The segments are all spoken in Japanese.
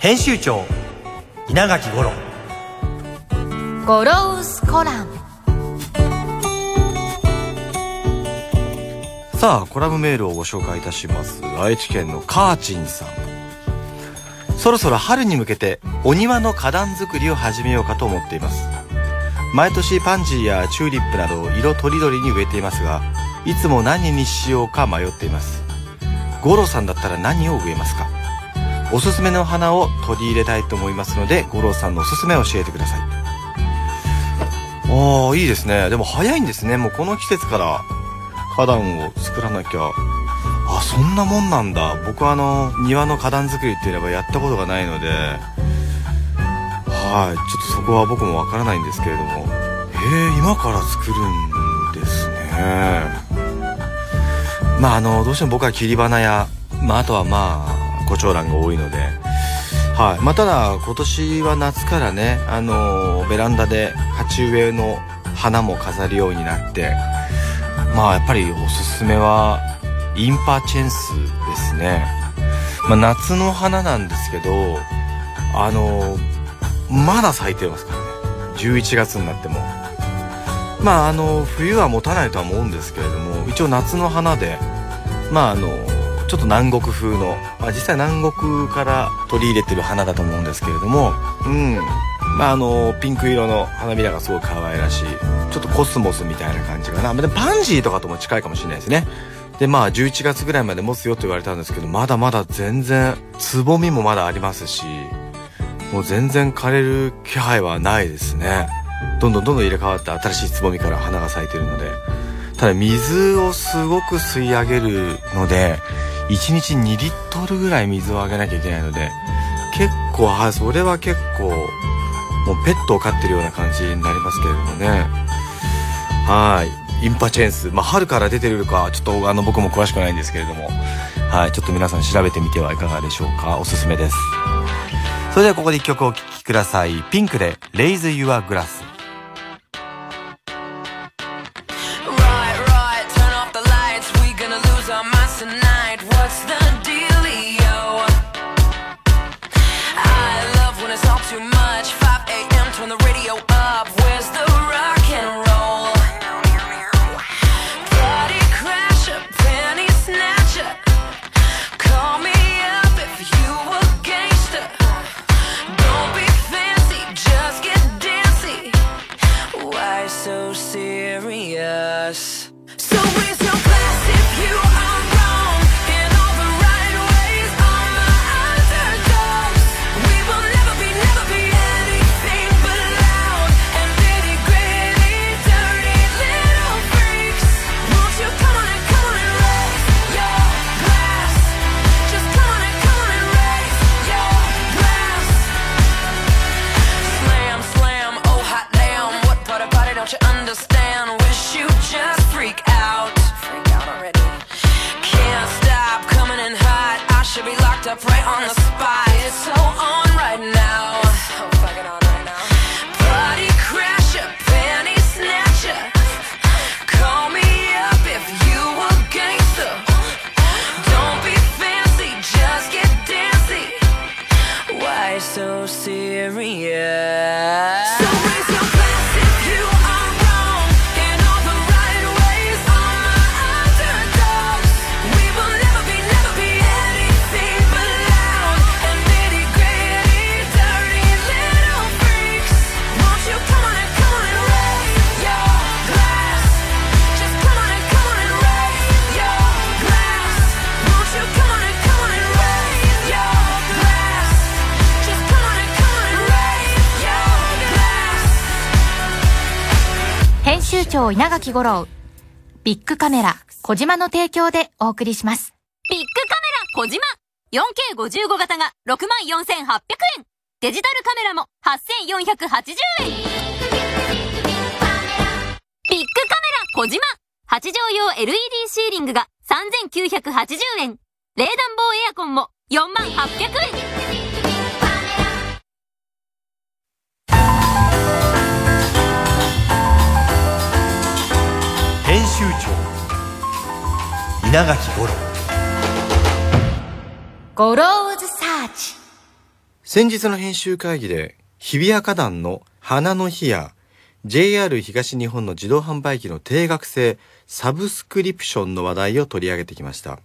編集長稲垣五郎。ゴロウスコラム。さあコラムメールをご紹介いたします。愛知県のカーチンさん。そろそろ春に向けてお庭の花壇作りを始めようかと思っています。毎年パンジーやチューリップなど色とりどりに植えていますがいつも何にしようか迷っています。五郎さんだったら何を植えますか？おすすめの花を取り入れたいと思いますので五郎さんのおすすめを教えてください。ああいいですね。でも早いんですね。もうこの季節から花壇を作らなきゃ。あそんなもんなんだ。僕はあの庭の花壇作りっていうのはやったことがないので。はい。ちょっとそこは僕もわからないんですけれども。へえ今から作るんですね。まああのどうしても僕は切り花や、まあ、あとはまあ胡蝶蘭が多いのではいまあ、ただ今年は夏からねあのベランダで鉢植えの花も飾るようになってまあやっぱりおすすめはインパチェンスですね。まあ夏の花なんですけど、あの、まだ咲いてますからね。11月になっても。まああの、冬は持たないとは思うんですけれども、一応夏の花で、まああの、ちょっと南国風の、まあ実際南国から取り入れてる花だと思うんですけれども、うん。まああの、ピンク色の花びらがすごい可愛らしい。ちょっとコスモスみたいな感じかな。でパンジーとかとも近いかもしれないですね。で、まあ11月ぐらいまで持つよと言われたんですけど、まだまだ全然、つぼみもまだありますし、もう全然枯れる気配はないですね。どんどんどんどん入れ替わって新しいつぼみから花が咲いてるので。ただ水をすごく吸い上げるので、1日2リットルぐらい水をあげなきゃいけないので、結構、はい、それは結構、もうペットを飼ってるような感じになりますけれどもね。はい。インパチェンス。まあ、春から出てるか、ちょっとあの、僕も詳しくないんですけれども。はい。ちょっと皆さん調べてみてはいかがでしょうか。おすすめです。それではここで一曲お聴きください。ピンクで、Raise Your Glass。Right, 稲垣吾郎ビッグカメラ、小島の提供でお送りします。ビッグカメラ小島 4K55 型が64,800円。デジタルカメラも8,480円。ビッグカメラ小島8畳用 LED シーリングが3,980円。冷暖房エアコンも48,800円。稲垣吾郎。ゴローズサーチ。先日の編集会議で日比谷花壇の花の日や JR 東日本の自動販売機の定額制サブスクリプションの話題を取り上げてきました。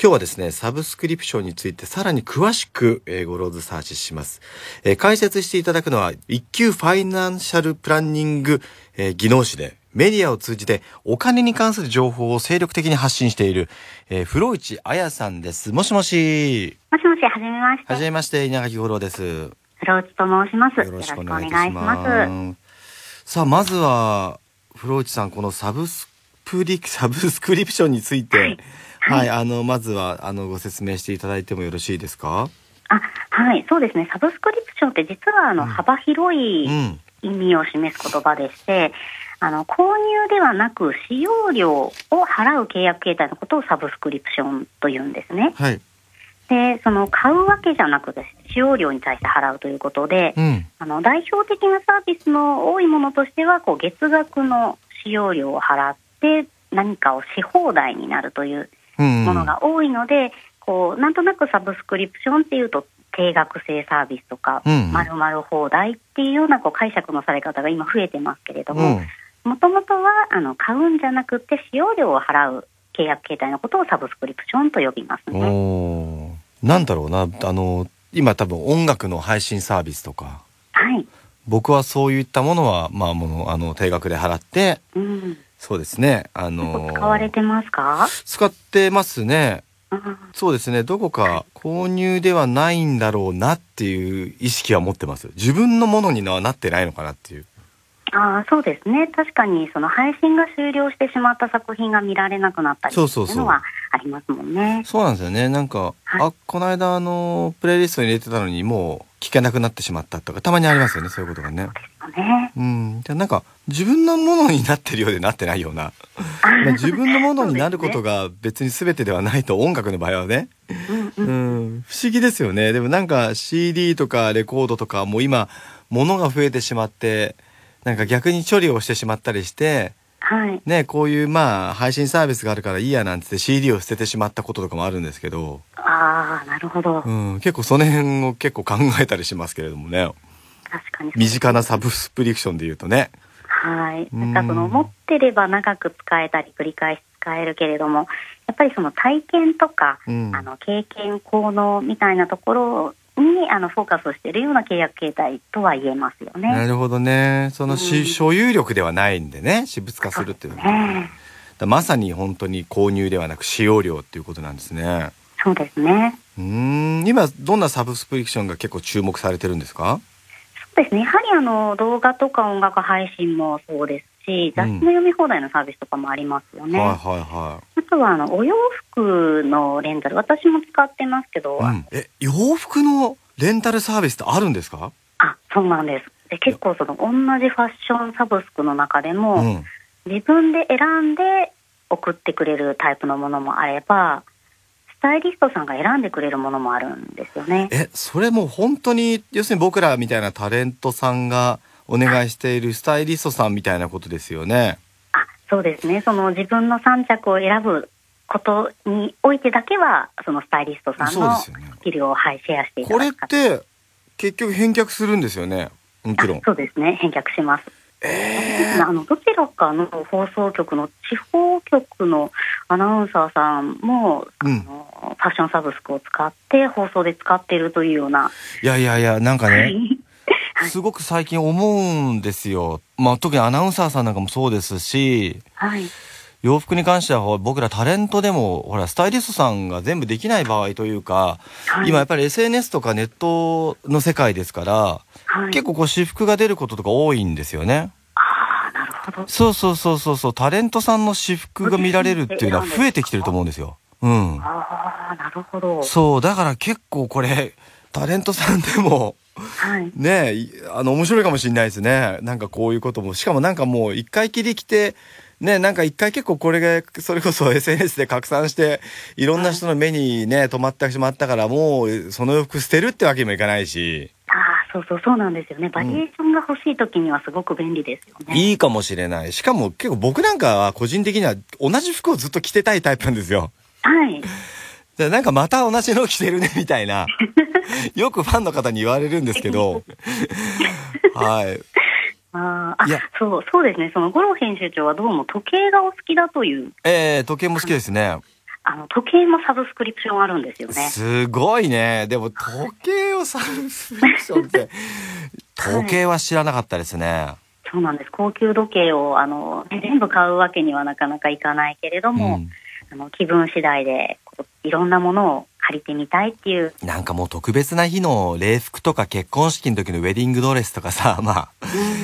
今日はですねサブスクリプションについてさらに詳しく、えーゴローズサーチします、えー解説していただくのは一級ファイナンシャルプランニング、えー技能士でメディアを通じてお金に関する情報を精力的に発信している、えー、風呂市彩さんですもしもしもしもし、はじめまして。はじめまして稲垣五郎ですフローチと申します。よろしくお願いします。さあ、まずは、フローチさん、このサブスプリ、サブスクリプションについて、はい、はいあの、まずは、あの、ご説明していただいてもよろしいですか？あ、はい、そうですね。サブスクリプションって実はあの、幅広いうん。意味を示す言葉でして、あの、購入ではなく使用料を払う契約形態のことをサブスクリプションと言うんですね。はい。で、その買うわけじゃなくて使用料に対して払うということで、うん。あの代表的なサービスの多いものとしてはこう月額の使用料を払って何かをし放題になるといううん。ものが多いので、こうなんとなくサブスクリプションっていうと定額制サービスとかうんまるまる放題っていうようなこう解釈のされ方が今増えてますけれどうもん。もともとはあの買うんじゃなくて使用料を払う契約形態のことをサブスクリプションと呼びますね。なんだろうな、あの、今多分音楽の配信サービスとか、はい、僕はそういったものは、まあ、もう、あの、定額で払って、うん、そうですね、あ結の構使われてますか？使ってますね。うんそうですね。どこか購入ではないんだろうなっていう意識は持ってます。自分のものにはなってないのかなっていう。ああそうですね確かにその配信が終了してしまった作品が見られなくなったりってそうそうそういうのはありますもんね。そうなんですよね。なんか、はいあ、この間あの、プレイリストに入れてたのにもう聞けなくなってしまったとか、たまにありますよね。そういうことがね。ねうん。でなんか、自分のものになってるようでなってないような。まあ自分のものになることが別に全てではないと音楽の場合はね。うんうんうん、不思議ですよね。でもなんか CD とかレコードとかもう今物が増えてしまってなんか逆に処理をしてしまったりしてはい。ねこういうまあ配信サービスがあるからいいやなんつって CD を捨ててしまったこととかもあるんですけど、ああなるほど。うん、結構その辺を結構考えたりしますけれどもね。確かに身近なサブスプリクションで言うとね。はい。うん。なんかその持ってれば長く使えたり繰り返し使えるけれどもやっぱりその体験とか、うん。あの経験効能みたいなところにあのフォーカスしているような契約形態とは言えますよね。なるほどね。そのし、うん所有力ではないんでね私物化するっていうのは。ねらまさに本当に購入ではなく使用料っていうことなんですね。そうですね。うーん今どんなサブスプリクションが結構注目されてるんですか？そうですね。やはりあの動画とか音楽配信もそうですし、雑誌の読み放題のサービスとかもありますよね。はいはいはあとはあのお洋服のレンタル、私も使ってますけど、い、うん、え洋服のレンタルサービスってあるんですか？あ、そうなんです。で結構その同じファッションサブスクの中でも、うん自分で選んで送ってくれるタイプのものもあれば、スタイリストさんが選んでくれるものもあるんですよね。えそれもう本当に要するに僕らみたいなタレントさんがお願いしているスタイリストさんみたいなことですよね。あ、そうですね。その自分の3着を選ぶことにおいてだけは、そのスタイリストさんのスキルを、はい、シェアしていたこれって結局返却するんですよね。もちろん。あそうですね。返却します。あのどちらかの放送局の地方局のアナウンサーさんも、うん。あのファッションサブスクを使って放送で使っているというような、いやいやいやなんかはねい すごく最近思うんですよまあ特にアナウンサーさんなんかもそうですしはい、洋服に関しては僕らタレントでもほらスタイリストさんが全部できない場合というか、はい今やっぱり SNS とかネットの世界ですから、はい、結構こう私服が出ることとか多いんですよね。ああなるほほど。そうそうそうそうそう、タレントさんの私服が見られるっていうのは増えてきてると思うんですよ。うん。ああ、なるほど。そう、だから結構これ、タレントさんでも、はい。ねいあの、面白いかもしれないですね。なんかこういうことも。しかもなんかもう一回きり来て、ね、なんか一回結構これが、それこそ SNS で拡散して、いろんな人の目にね、止まってしまったから、もうその洋服捨てるってわけにもいかないし、ああ、そうそうそうなんですよね。バリエーションが欲しい時にはすごく便利ですよね。いいかもしれない。しかも結構僕なんかは個人的には同じ服をずっと着てたいタイプなんですよ。はい。でなんかまた同じの着てるねみたいな。よくファンの方に言われるんですけど。はい。あーあいや、そう、そうですね。その五郎編集長はどうも時計がお好きだという、えー、時計も好きですね。あの、時計もサブスクリプションあるんですよね。すごいね。でも時計をサブスクリプションって、時計は知らなかったですね。そうなんです。高級時計を、あの、ね全部買うわけにはなかなかいかないけれども、うんあの、気分次第で、いろんなものを借りてみたいっていう、なんかもう特別な日の礼服とか結婚式の時のウェディングドレスとかさ、まあ、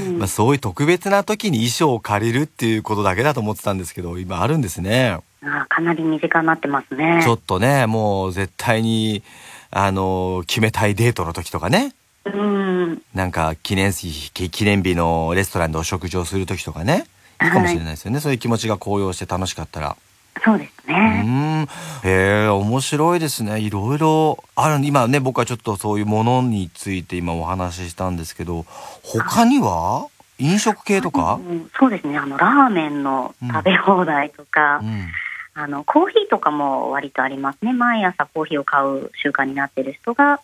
うんまあそういう特別な時に衣装を借りるっていうことだけだと思ってたんですけど、今あるんですね。あーかなり身近になってますね。ちょっとね、もう絶対に、あの、決めたいデートの時とかね。うん。なんか記念日、記念日のレストランでお食事をする時とかね。いいかもしれないですよね。そういう気持ちが高揚して楽しかったら。そうですうね。ん。へえ、面白いですね。いろいろある。今ね、僕はちょっとそういうものについて今お話ししたんですけど、他には？飲食系とか？うんそうですね。あの、ラーメンの食べ放題とか、うん。あの、コーヒーとかも割とありますね。毎朝コーヒーを買う習慣になっている人が、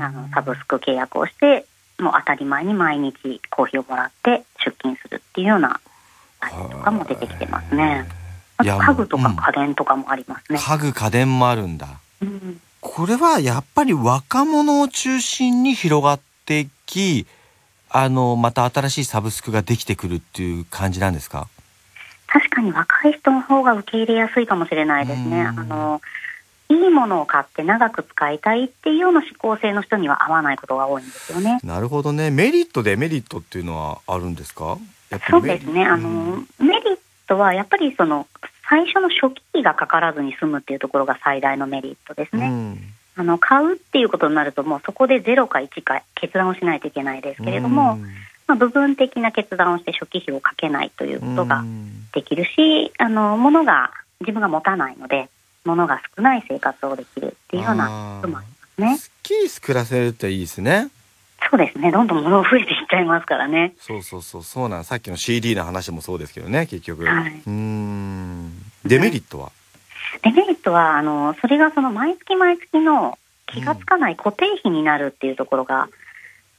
あの、サブスク契約をして、もう当たり前に毎日コーヒーをもらって出勤するっていうような、とかも出てきてますね。あと家具とか家電とかもありますね。家具家電もあるんだ。うんこれはやっぱり若者を中心に広がっていき、あの、また新しいサブスクができてくるっていう感じなんですか？確かに若い人の方が受け入れやすいかもしれないですね。うんあの、いいものを買って長く使いたいっていうような思考性の人には合わないことが多いんですよね。なるほどね。メリットデメリットっていうのはあるんですか？そうですね。あの、メトはやっぱりその、最初の初期費がかからずに済むっていうところが最大のメリットですね。うんあの、買うっていうことになるともうそこで0か1か決断をしないといけないですけれども、うんまあ、部分的な決断をして初期費をかけないということがうんできるし、あの、物が、自分が持たないので、物が少ない生活をできるっていうようなこともありますね。スッキリ暮らせるっていいですね。そうですね。どんどん物増えていっちゃいますからね。そうそうそう、そうなん。さっきの CD の話もそうですけどね、結局。はいうーん。デメリットは、デメリットは、あの、それがその毎月毎月の気がつかない固定費になるっていうところが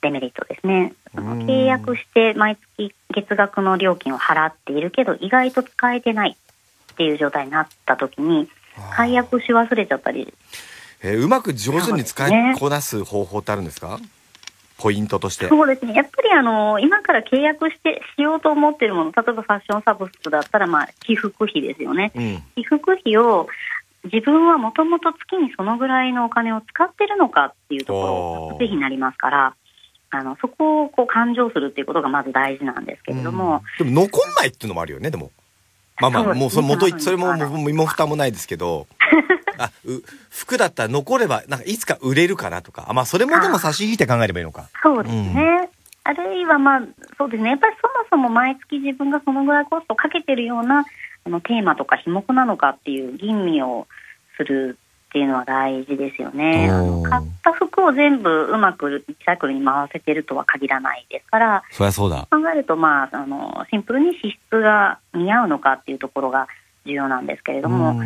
デメリットですね。契約して毎月月額の料金を払っているけど、意外と使えてないっていう状態になった時に、解約し忘れちゃったり、えーうまく上手に使いこなす方法ってあるんですか？ポイントとして。そうですね。やっぱりあの、今から契約して、しようと思っているもの、例えばファッションサブスクだったら、まあ、起伏費ですよね。うん。起伏費を自分はもともと月にそのぐらいのお金を使ってるのかっていうところおーが固定費になりますから、あの、そこをこう勘定するっていうことがまず大事なんですけれども、でも残んないっていうのもあるよね、でも。まあまあ、もうそれ元それももう身も蓋もないですけど、あ、う、服だったら残れば、なんかいつか売れるかなとか、あ、まあそれもでも差し引いて考えればいいのか。そうですね。あるいはまあ、そうですね。やっぱりそもそも毎月自分がそのぐらいコストをかけてるような、あの、テーマとか品目なのかっていう吟味をするっていうのは大事ですよね。買った服を全部うまくリサイクルに回せてるとは限らないですから、そりゃそうだ。考えると、まあ、あの、シンプルに支出が似合うのかっていうところが重要なんですけれども、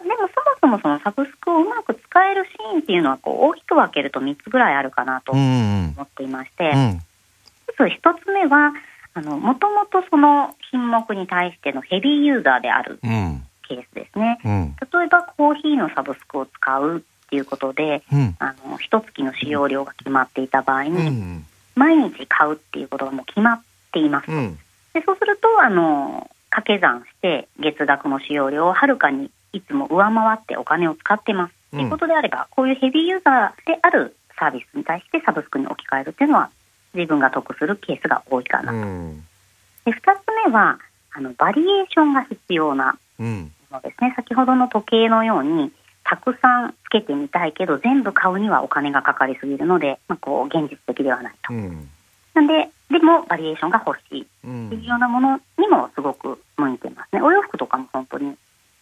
でもそもそもそのサブスクをうまく使えるシーンっていうのは、こう、大きく分けると3つぐらいあるかなと思っていまして、うん。まず一つ目は、あの、もともとその品目に対してのヘビーユーザーであるうん。ケースですね。うん。例えばコーヒーのサブスクを使うっていうことで、うん。あの、一月の使用量が決まっていた場合うに、ん。毎日買うっていうことがもう決まっています。うん。でそうすると、あの、掛け算して月額の使用量をはるかにいつも上回ってお金を使ってます。うんということであれば、こういうヘビーユーザーであるサービスに対してサブスクに置き換えるっていうのは、自分が得するケースが多いかな。うん。で2つ目はあのバリエーションが必要なうんものですね先ほどの時計のようにたくさんつけてみたいけど全部買うにはお金がかかりすぎるので、まあ、こう現実的ではないと。うんなんででもバリエーションが欲しいっうんていうようなものにもすごく向いてますね。お洋服とかも本当に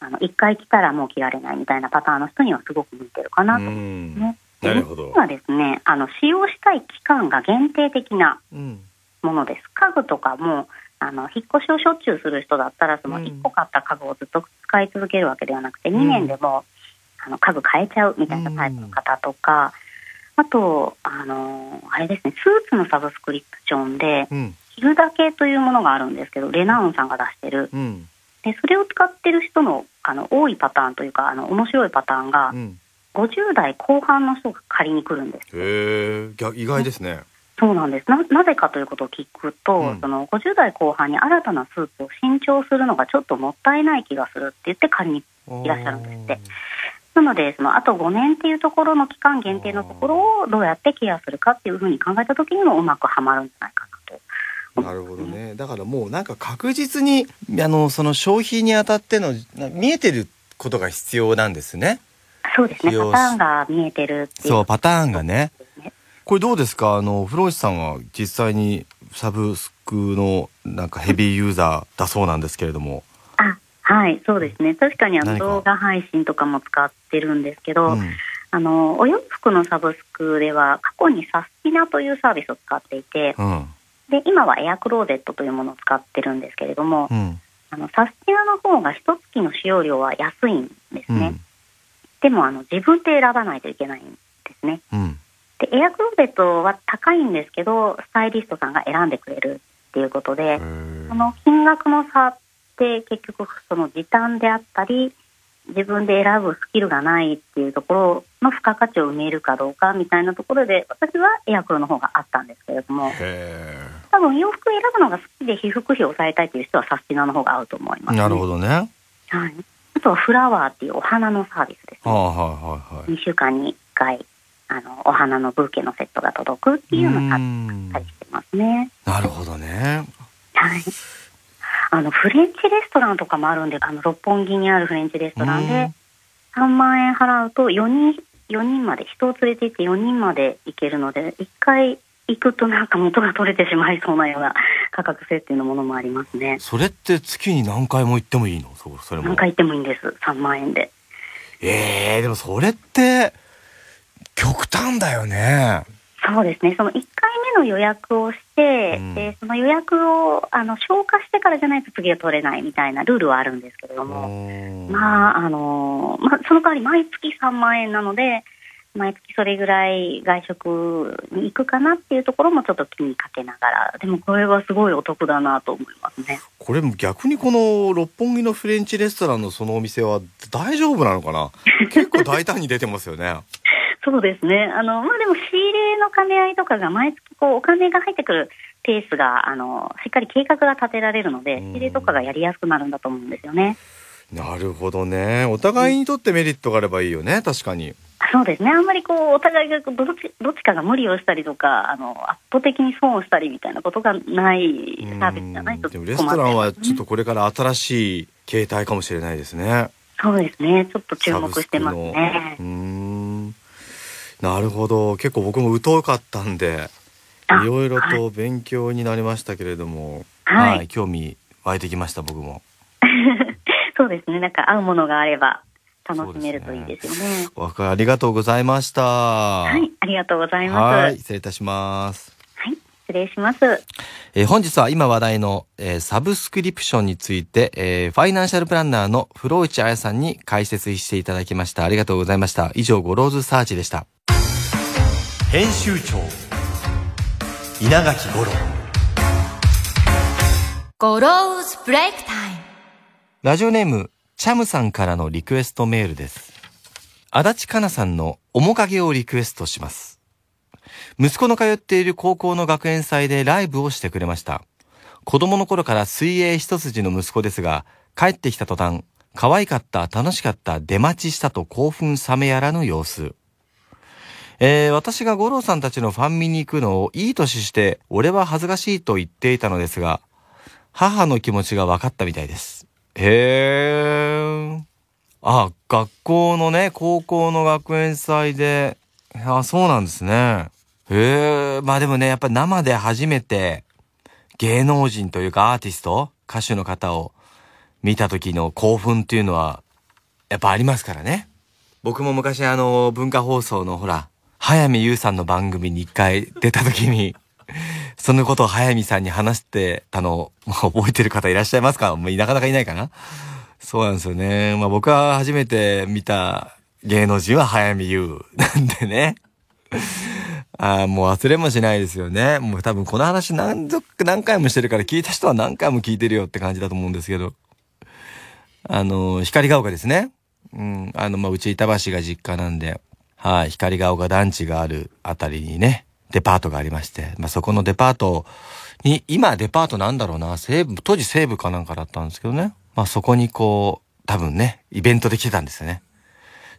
あの1回着たらもう着られないみたいなパターンの人にはすごく向いてるかなと。思いますね。なるほど。ではですねあの使用したい期間が限定的なうん。ものです。家具とかもあの引っ越しをしょっちゅうする人だったらそのうん。1個買った家具をずっと使い続けるわけではなくてん。2年でもあの家具変えちゃうみたいなタイプの方とかあとあのあれですねスーツのサブスクリプションでうん。着るだけというものがあるんですけどレナウンさんが出してるうんでそれを使ってる人のあの多いパターンというかあの面白いパターンがうん。50代後半の人が借りに来るんです。へ意外ですね。そうなんです。ななぜかということを聞くと、うん。その50代後半に新たなスーツを新調するのがちょっともったいない気がするって言って借りにいらっしゃるんですって。なのでそのあと5年っていうところの期間限定のところをどうやってケアするかっていうふうに考えた時にもうまくはまるんじゃないかなと なるほどね。だからもうなんか確実にあのその消費にあたってのな見えてることが必要なんですね。そうですね。パターンが見えてるっていう。そうパターンがね。ね。これどうですか？あのフローシさんは実際にサブスクのなんかヘビーユーザーだそうなんですけれども、あはいそうですね。確かにあの動画配信とかも使ってるんですけど、うん。あのお洋服のサブスクでは過去にサスティナというサービスを使っていてうんで今はエアクローゼットというものを使ってるんですけれども、うん。あのサスティナの方が一月の使用料は安いんですね、うん。でもあの自分で選ばないといけないんですね。うん。でエアクローゼットは高いんですけどスタイリストさんが選んでくれるっていうことで、その金額の差って結局その時短であったり自分で選ぶスキルがないっていうところの付加価値を埋めるかどうかみたいなところで私はエアクロの方があったんですけれどもへ多分洋服選ぶのが好きで被服費を抑えたいという人はサスティナの方が合うと思います、ね、ーなるほどね。ははい、あとはフラワーっていうお花のサービスですね。あはいはいはい。2週間に1回あのお花のブーケのセットが届くっていうようなサービうん。スだったりしてますね。なるほどね。はい。あのフレンチレストランとかもあるんで、あの六本木にあるフレンチレストランで3万円払うと4人4人まで人を連れて行って4人まで行けるので、1回行くとなんか元が取れてしまいそうなような 価格設定のものもありますね。それって月に何回も行ってもいいの？そうそれも何回行ってもいいんです。3万円で。えー、でもそれって極端だよねそうですね。その1回目の予約をして、うんでその予約をあの消化してからじゃないと次は取れないみたいなルールはあるんですけれども。まああのまあ、その代わり毎月3万円なので毎月それぐらい外食に行くかなっていうところもちょっと気にかけながらでもこれはすごいお得だなと思いますね。これ逆にこの六本木のフレンチレストランのそのお店は大丈夫なのかな？結構大胆に出てますよねそうですね。あの、まあ、でも仕入れの兼ね合いとかが毎月こうお金が入ってくるペースがあのしっかり計画が立てられるのでうん。仕入れとかがやりやすくなるんだと思うんですよね。なるほどね。お互いにとってメリットがあればいいよね。確かに。そうですね。あんまりこう、お互いがどっちどっちかが無理をしたりとか、あの、圧倒的に損をしたりみたいなことがないサービスじゃないとでもレストランはちょっとこれから新しい形態かもしれないですね。そうですね。ちょっと注目してますね。うーんなるほど。結構僕も疎かったんであいろいろはと勉強になりましたけれどもはい。興味湧いてきました僕も。そうですね。なんか合うものがあれば楽しめるといいですよね。わかありがとうございました。ははい、ありがとうございます。ははいい、失礼いたします失礼します。えー本日は今話題の、えーサブスクリプションについて、えーファイナンシャルプランナーの風呂内彩さんに解説していただきました。ありがとうございました。以上、ゴローズサーチでした。編集長稲垣五郎ゴローズブレイクタイムラジオネーム、チャムさんからのリクエストメールです。足立かなさんの面影をリクエストします。息子の通っている高校の学園祭でライブをしてくれました。子供の頃から水泳一筋の息子ですが、帰ってきた途端、可愛かった、楽しかった、出待ちしたと興奮冷めやらぬ様子。えー私が五郎さんたちのファン見に行くのをいい年して、俺は恥ずかしいと言っていたのですが、母の気持ちが分かったみたいです。へえ。あ、学校のね、高校の学園祭で、あ、そうなんですね。へえ。まあでもね、やっぱ生で初めて芸能人というかアーティスト、歌手の方を見た時の興奮っていうのは、やっぱありますからね。僕も昔あの、文化放送のほら、早見優さんの番組に一回出た時に、そのことを早見さんに話してたのを、覚えてる方いらっしゃいますか？もうなかなかいないかな？そうなんですよね。まあ僕は初めて見た芸能人は早見優なんでね。ああ、もう忘れもしないですよね。もう多分この話何度、何回もしてるから聞いた人は何回も聞いてるよって感じだと思うんですけど。あの、光が丘ですね。うん。あの、まあ、うち板橋が実家なんで、はい、光が丘団地があるあたりにね、デパートがありまして、まあ、そこのデパートに、今デパートなんだろうな、西部、当時西部かなんかだったんですけどね。まあ、そこにこう、多分ね、イベントで来てたんですよね。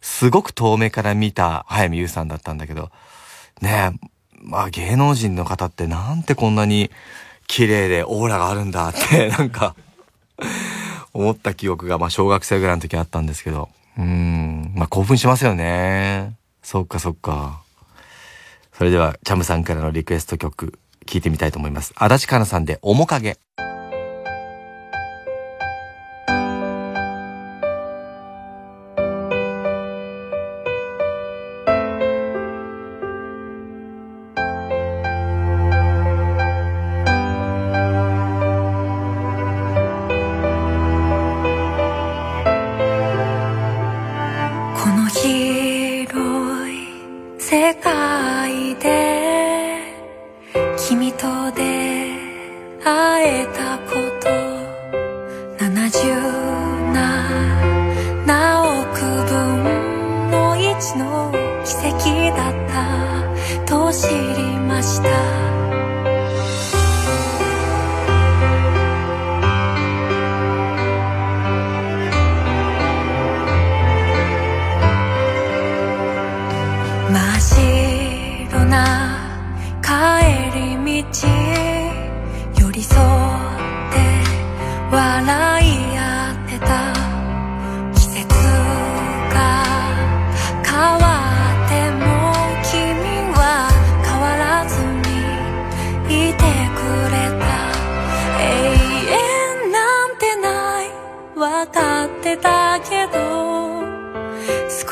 すごく遠目から見た早見優さんだったんだけど、ねえ、まあ芸能人の方ってなんてこんなに綺麗でオーラがあるんだって、なんか、思った記憶が、まあ小学生ぐらいの時あったんですけど、うん、まあ興奮しますよね。そっかそっか。それでは、チャムさんからのリクエスト曲、聞いてみたいと思います。足立かなさんで、面影。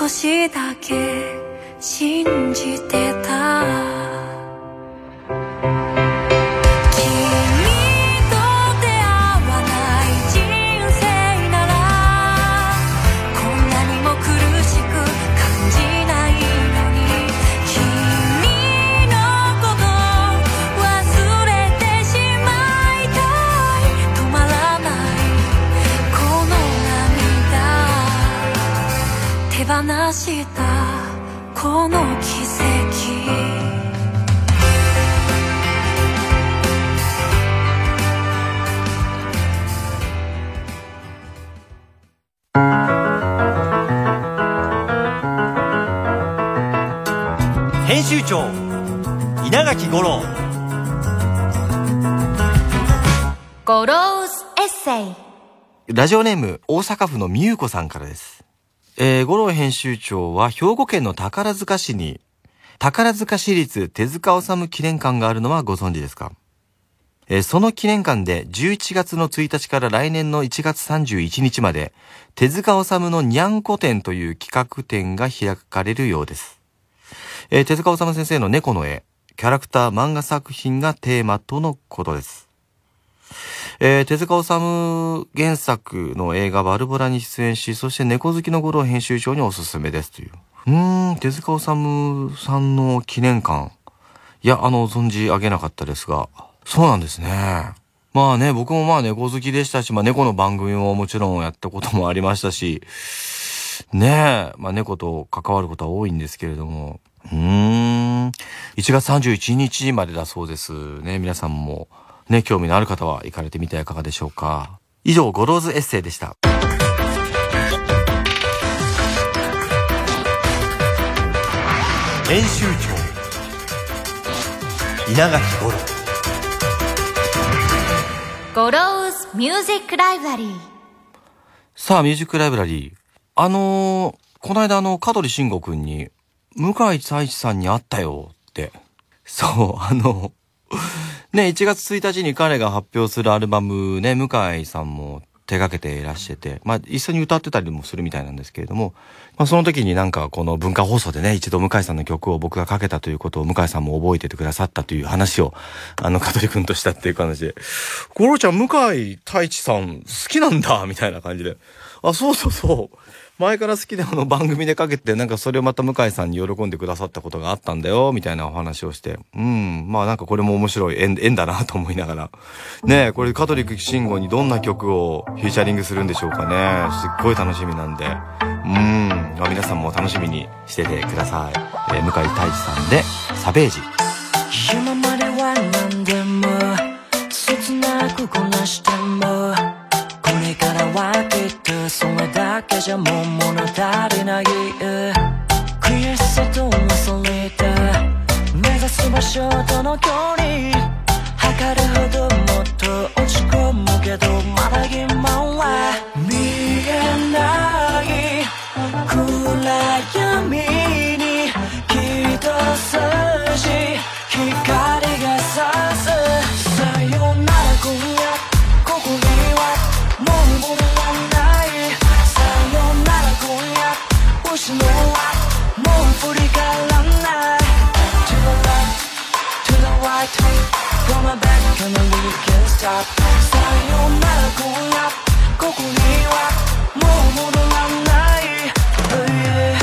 少しだけ信じてた。放したこの奇跡。編集長稲垣吾郎。ゴローズエッセイ。ラジオネーム、大阪府のみゆうこさんからです。えー、五郎編集長は兵庫県の宝塚市に、宝塚市立手塚治虫記念館があるのはご存知ですか？えーその記念館で11月の1日から来年の1月31日まで、手塚治虫のにゃんこ展という企画展が開かれるようです。えー手塚治虫先生の猫の絵、キャラクター漫画作品がテーマとのことです。えー手塚治虫原作の映画バルボラに出演し、そして猫好きの五郎編集長におすすめですという。うーん、手塚治虫さんの記念館。いや、あの、存じ上げなかったですが、そうなんですね。まあね、僕もまあ猫好きでしたし、まあ猫の番組ももちろんやったこともありましたし、ねえ、まあ猫と関わることは多いんですけれども、うーん、1月31日までだそうですね。皆さんもね、興味のある方は行かれてみてはいかがでしょうか。以上、ゴローズエッセイでした。編集長稲垣吾郎ゴローズミュージックライブラリーさあ、ミュージックライブラリー。あのーこの間あの、香取慎吾くんに、向井太一さんに会ったよって。そう、あの、ね、1月1日に彼が発表するアルバムね、向井さんも手掛けていらしゃって、まあ一緒に歌ってたりもするみたいなんですけれども、まあその時になんかこの文化放送でね、一度向井さんの曲を僕がかけたということを向井さんも覚えててくださったという話を、あの、香取くんとしたっていう話で、ゴロちゃん向井太一さん好きなんだみたいな感じで。あ、そうそうそう。前から好きであの番組でかけてなんかそれをまた向井さんに喜んでくださったことがあったんだよみたいなお話をしてうん。まあなんかこれも面白い縁縁だなと思いながら。ねえこれ香取慎吾にどんな曲をフューチャリングするんでしょうかね。すっごい楽しみなんで。うん、まあ、皆さんも楽しみにしててください、えー向井太一さんで「サベージ」今までは何でも切なくこなしてもこれからはきっとそれだけじゃもう物足りない悔しさと忘れて目指す場所との距離測るほどもっと落ち込むけどまだ今は見えない。暗闇。Top さよなら今夜ここにはもう戻らない Oh yeah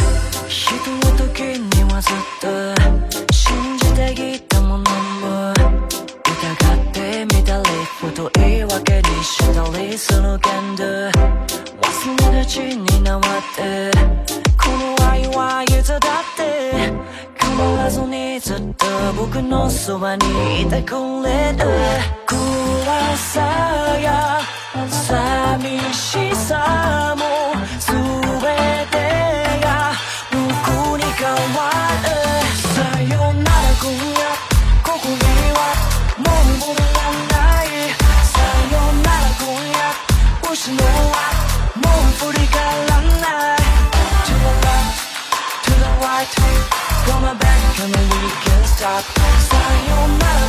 人の時にはずっと信じてきたものも疑ってみたりふと言い訳にしたりするけど忘れがちになってこの愛はいつだって変わらずにずっと僕のそばにいてくれるさや寂しさも全てが僕に変わるさよなら今夜ここにはもう戻らないさよなら今夜失うはもう振り返らない To the left to the right From my back and then we can stop さよなら